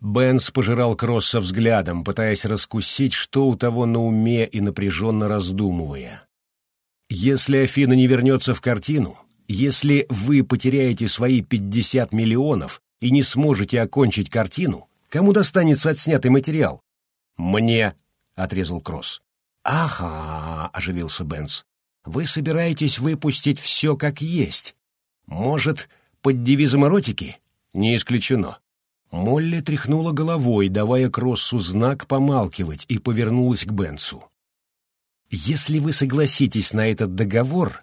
Бенс пожирал Кросса взглядом, пытаясь раскусить, что у того на уме и напряженно раздумывая. «Если Афина не вернется в картину, если вы потеряете свои пятьдесят миллионов и не сможете окончить картину, кому достанется отснятый материал?» «Мне», — отрезал Кросс. «Ага», — оживился Бенц. «Вы собираетесь выпустить все как есть. Может, под девизом эротики? Не исключено». Молли тряхнула головой, давая Кроссу знак помалкивать, и повернулась к Бенцу. «Если вы согласитесь на этот договор,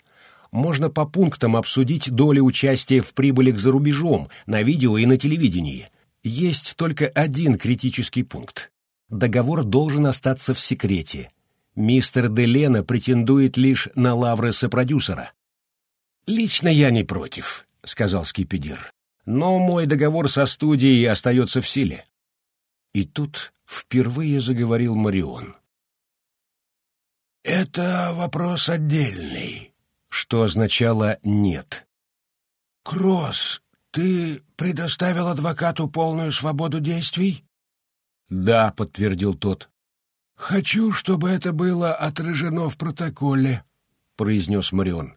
можно по пунктам обсудить доли участия в прибылях за рубежом, на видео и на телевидении. Есть только один критический пункт договор должен остаться в секрете. Мистер Делена претендует лишь на лавры сопродюсера. «Лично я не против», — сказал Скипидир. «Но мой договор со студией остается в силе». И тут впервые заговорил Марион. «Это вопрос отдельный», что означало «нет». «Кросс, ты предоставил адвокату полную свободу действий?» «Да», — подтвердил тот. «Хочу, чтобы это было отражено в протоколе», — произнес Марион.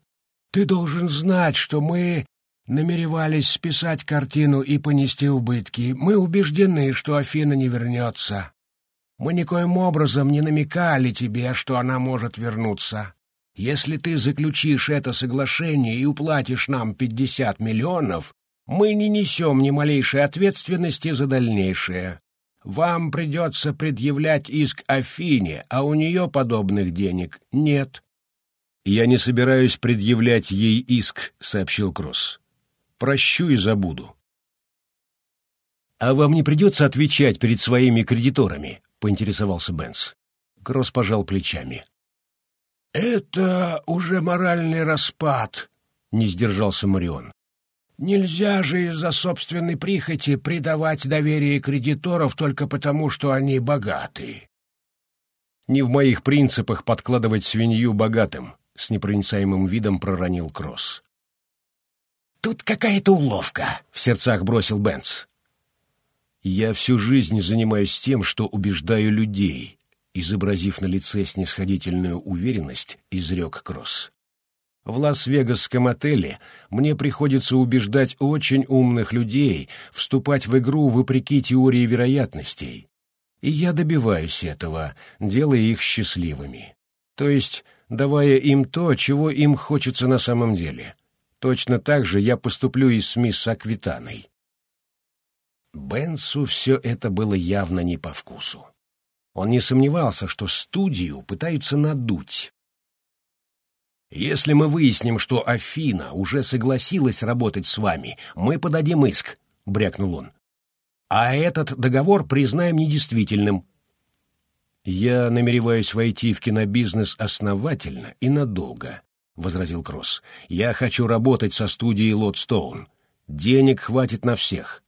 «Ты должен знать, что мы намеревались списать картину и понести убытки. Мы убеждены, что Афина не вернется. Мы никоим образом не намекали тебе, что она может вернуться. Если ты заключишь это соглашение и уплатишь нам пятьдесят миллионов, мы не несем ни малейшей ответственности за дальнейшее. Вам придется предъявлять иск Афине, а у нее подобных денег нет. «Я не собираюсь предъявлять ей иск», — сообщил Кросс. «Прощу и забуду». «А вам не придется отвечать перед своими кредиторами?» — поинтересовался Бенс. Кросс пожал плечами. «Это уже моральный распад», — не сдержался Марион. Нельзя же из-за собственной прихоти предавать доверие кредиторов только потому, что они богаты. Не в моих принципах подкладывать свинью богатым, с непроницаемым видом проронил Кросс. Тут какая-то уловка, в сердцах бросил Бенц. Я всю жизнь занимаюсь тем, что убеждаю людей, изобразив на лице снисходительную уверенность, изрек Кросс. В Лас-Вегасском отеле мне приходится убеждать очень умных людей вступать в игру вопреки теории вероятностей. И я добиваюсь этого, делая их счастливыми. То есть, давая им то, чего им хочется на самом деле. Точно так же я поступлю и с мисс Аквитаной. Бенсу все это было явно не по вкусу. Он не сомневался, что студию пытаются надуть, если мы выясним, что Афина уже согласилась работать с вами, мы подадим иск, — брякнул он. А этот договор признаем недействительным. Я намереваюсь войти в кинобизнес основательно и надолго, — возразил Кросс. Я хочу работать со студией Лотстоун. Денег хватит на всех.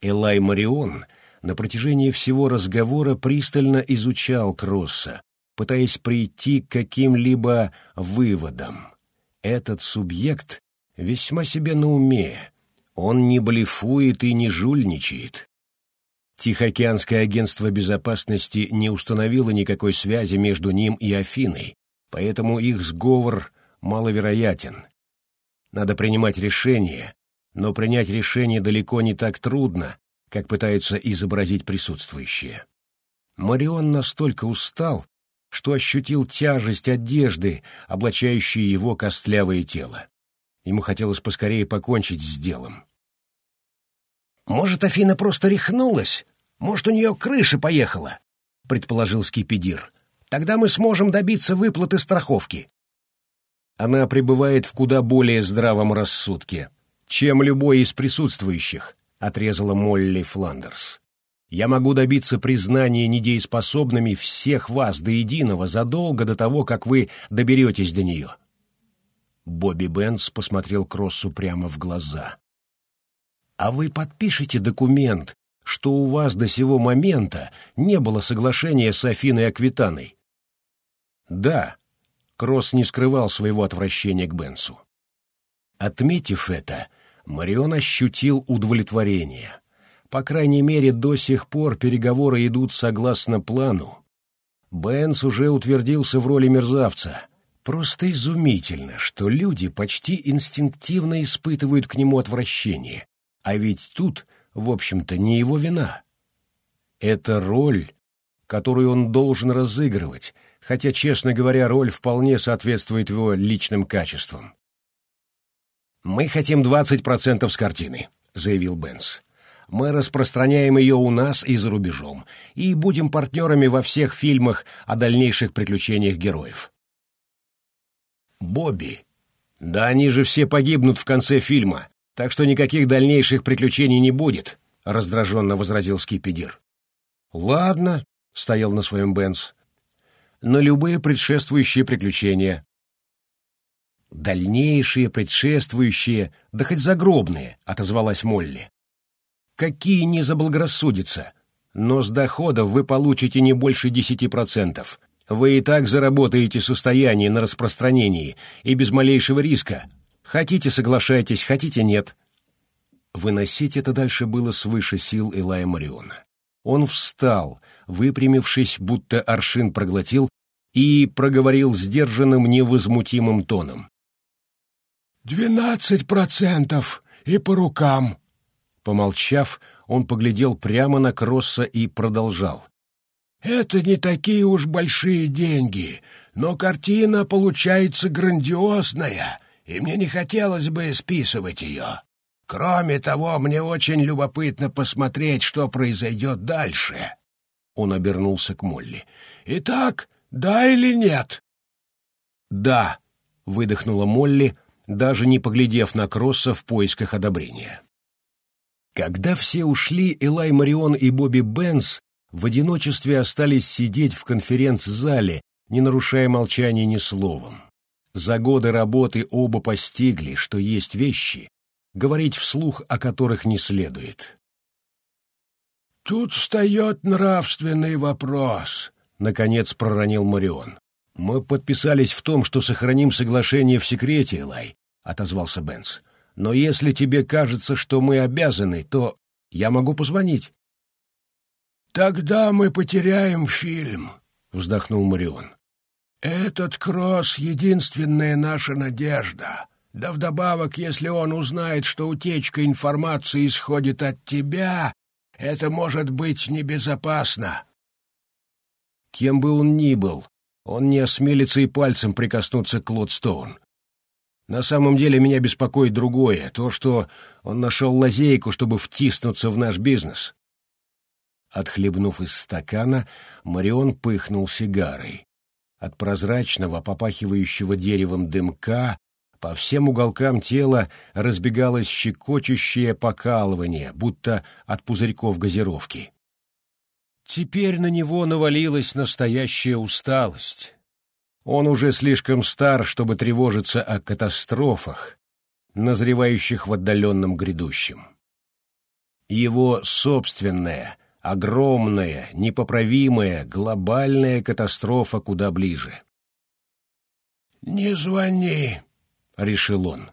Элай Марион на протяжении всего разговора пристально изучал Кросса, пытаясь прийти к каким-либо выводам. Этот субъект весьма себе на уме. Он не блефует и не жульничает. Тихоокеанское агентство безопасности не установило никакой связи между ним и Афиной, поэтому их сговор маловероятен. Надо принимать решение, но принять решение далеко не так трудно, как пытаются изобразить присутствующие. Марион настолько устал, что ощутил тяжесть одежды, облачающей его костлявое тело. Ему хотелось поскорее покончить с делом. «Может, Афина просто рехнулась? Может, у нее крыша поехала?» — предположил Скипидир. «Тогда мы сможем добиться выплаты страховки». Она пребывает в куда более здравом рассудке, чем любой из присутствующих, — отрезала Молли Фландерс. Я могу добиться признания недееспособными всех вас до единого задолго до того, как вы доберетесь до нее. Бобби Бенс посмотрел Кроссу прямо в глаза. «А вы подпишете документ, что у вас до сего момента не было соглашения с Афиной Аквитаной?» «Да», — Кросс не скрывал своего отвращения к Бенсу. Отметив это, Марион ощутил удовлетворение. По крайней мере, до сих пор переговоры идут согласно плану. Бенс уже утвердился в роли мерзавца — Просто изумительно, что люди почти инстинктивно испытывают к нему отвращение, а ведь тут, в общем-то, не его вина. Это роль, которую он должен разыгрывать, хотя, честно говоря, роль вполне соответствует его личным качествам. «Мы хотим 20% с картины», — заявил Бенс. «Мы распространяем ее у нас и за рубежом, и будем партнерами во всех фильмах о дальнейших приключениях героев. Бобби. Да они же все погибнут в конце фильма, так что никаких дальнейших приключений не будет, — раздраженно возразил Скипидир. Ладно, — стоял на своем Бенс, — но любые предшествующие приключения. Дальнейшие, предшествующие, да хоть загробные, — отозвалась Молли. Какие не заблагорассудятся, но с доходов вы получите не больше десяти процентов, вы и так заработаете состояние на распространении и без малейшего риска. Хотите — соглашайтесь, хотите — нет. Выносить это дальше было свыше сил Илая Мариона. Он встал, выпрямившись, будто аршин проглотил, и проговорил сдержанным невозмутимым тоном. «Двенадцать процентов и по рукам!» Помолчав, он поглядел прямо на Кросса и продолжал. Это не такие уж большие деньги, но картина получается грандиозная, и мне не хотелось бы списывать ее. Кроме того, мне очень любопытно посмотреть, что произойдет дальше. Он обернулся к Молли. «Итак, да или нет?» «Да», — выдохнула Молли, даже не поглядев на Кросса в поисках одобрения. Когда все ушли, Элай Марион и Бобби Бенс в одиночестве остались сидеть в конференц-зале, не нарушая молчания ни словом. За годы работы оба постигли, что есть вещи, говорить вслух о которых не следует. «Тут встает нравственный вопрос», — наконец проронил Марион. «Мы подписались в том, что сохраним соглашение в секрете, Элай», — отозвался Бенс. «Но если тебе кажется, что мы обязаны, то я могу позвонить». «Тогда мы потеряем фильм», — вздохнул Марион. «Этот кросс — единственная наша надежда. Да вдобавок, если он узнает, что утечка информации исходит от тебя, это может быть небезопасно». Кем бы он ни был, он не осмелится и пальцем прикоснуться к Лотстоун. На самом деле меня беспокоит другое, то, что он нашел лазейку, чтобы втиснуться в наш бизнес. Отхлебнув из стакана, Марион пыхнул сигарой. От прозрачного, попахивающего деревом дымка по всем уголкам тела разбегалось щекочущее покалывание, будто от пузырьков газировки. Теперь на него навалилась настоящая усталость. Он уже слишком стар, чтобы тревожиться о катастрофах, назревающих в отдаленном грядущем. Его собственная, огромная, непоправимая, глобальная катастрофа куда ближе. «Не звони», — решил он.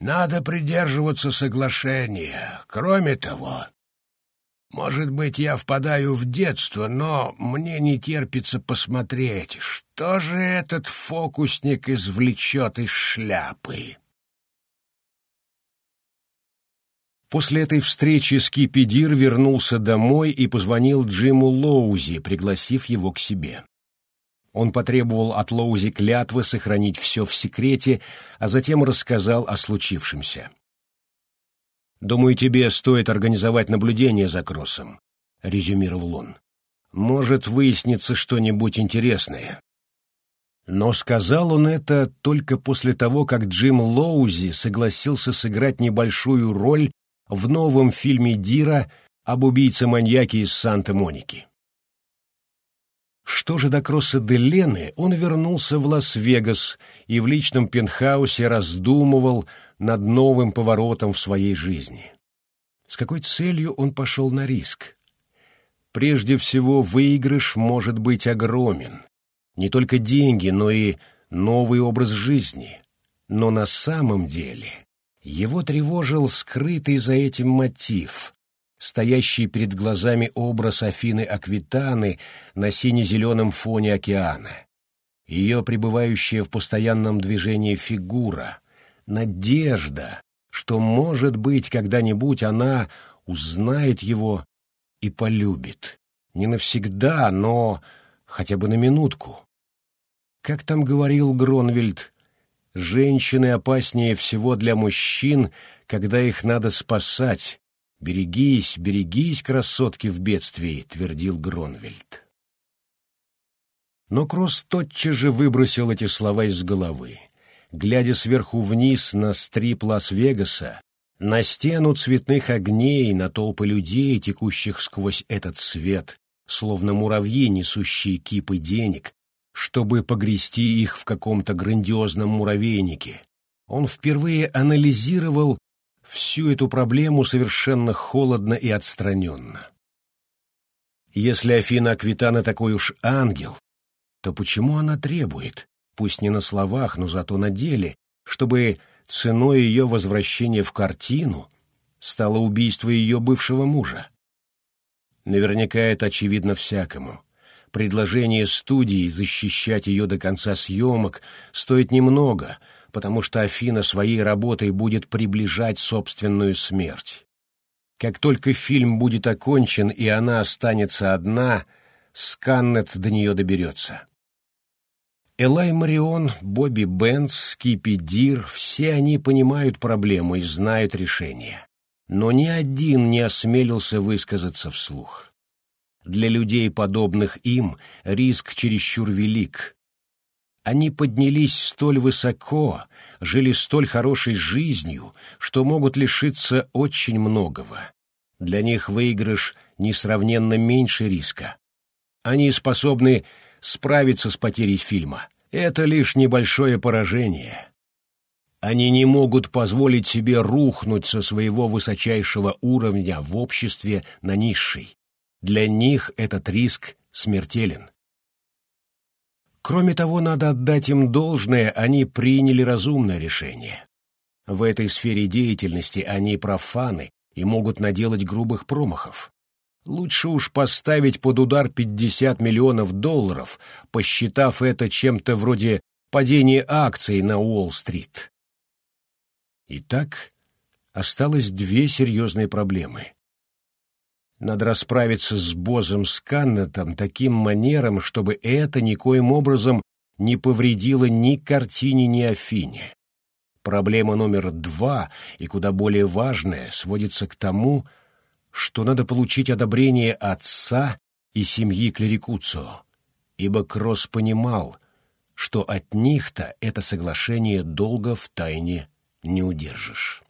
«Надо придерживаться соглашения. Кроме того, Может быть, я впадаю в детство, но мне не терпится посмотреть, что же этот фокусник извлечет из шляпы. После этой встречи Скипидир вернулся домой и позвонил Джиму Лоузи, пригласив его к себе. Он потребовал от Лоузи клятвы сохранить все в секрете, а затем рассказал о случившемся. «Думаю, тебе стоит организовать наблюдение за Кроссом», — резюмировал он. «Может выясниться что-нибудь интересное». Но сказал он это только после того, как Джим Лоузи согласился сыграть небольшую роль в новом фильме Дира об убийце-маньяке из Санта-Моники. Что же до Кросса де Лены, он вернулся в Лас-Вегас и в личном пентхаусе раздумывал над новым поворотом в своей жизни. С какой целью он пошел на риск? Прежде всего, выигрыш может быть огромен. Не только деньги, но и новый образ жизни. Но на самом деле его тревожил скрытый за этим мотив, стоящий перед глазами образ Афины Аквитаны на сине-зеленом фоне океана. Ее пребывающая в постоянном движении фигура, надежда, что, может быть, когда-нибудь она узнает его и полюбит. Не навсегда, но хотя бы на минутку. Как там говорил Гронвельд, женщины опаснее всего для мужчин, когда их надо спасать, «Берегись, берегись, красотки в бедствии», — твердил Гронвельд. Но Кросс тотчас же выбросил эти слова из головы. Глядя сверху вниз на стрип Лас-Вегаса, на стену цветных огней, на толпы людей, текущих сквозь этот свет, словно муравьи, несущие кипы денег, чтобы погрести их в каком-то грандиозном муравейнике, он впервые анализировал всю эту проблему совершенно холодно и отстраненно. Если Афина Аквитана такой уж ангел, то почему она требует, пусть не на словах, но зато на деле, чтобы ценой ее возвращения в картину стало убийство ее бывшего мужа? Наверняка это очевидно всякому. Предложение студии защищать ее до конца съемок стоит немного — потому что Афина своей работой будет приближать собственную смерть. Как только фильм будет окончен и она останется одна, Сканнет до нее доберется. Элай Марион, Бобби Бенц, Кипи Дир — все они понимают проблему и знают решение. Но ни один не осмелился высказаться вслух. Для людей, подобных им, риск чересчур велик, они поднялись столь высоко, жили столь хорошей жизнью, что могут лишиться очень многого. Для них выигрыш несравненно меньше риска. Они способны справиться с потерей фильма. Это лишь небольшое поражение. Они не могут позволить себе рухнуть со своего высочайшего уровня в обществе на низший. Для них этот риск смертелен. Кроме того, надо отдать им должное, они приняли разумное решение. В этой сфере деятельности они профаны и могут наделать грубых промахов. Лучше уж поставить под удар 50 миллионов долларов, посчитав это чем-то вроде падения акций на Уолл-стрит. Итак, осталось две серьезные проблемы. Надо расправиться с Бозом Сканнетом таким манером, чтобы это никоим образом не повредило ни картине, ни Афине. Проблема номер два, и куда более важная, сводится к тому, что надо получить одобрение отца и семьи Клерикуцио, ибо Кросс понимал, что от них-то это соглашение долго в тайне не удержишь.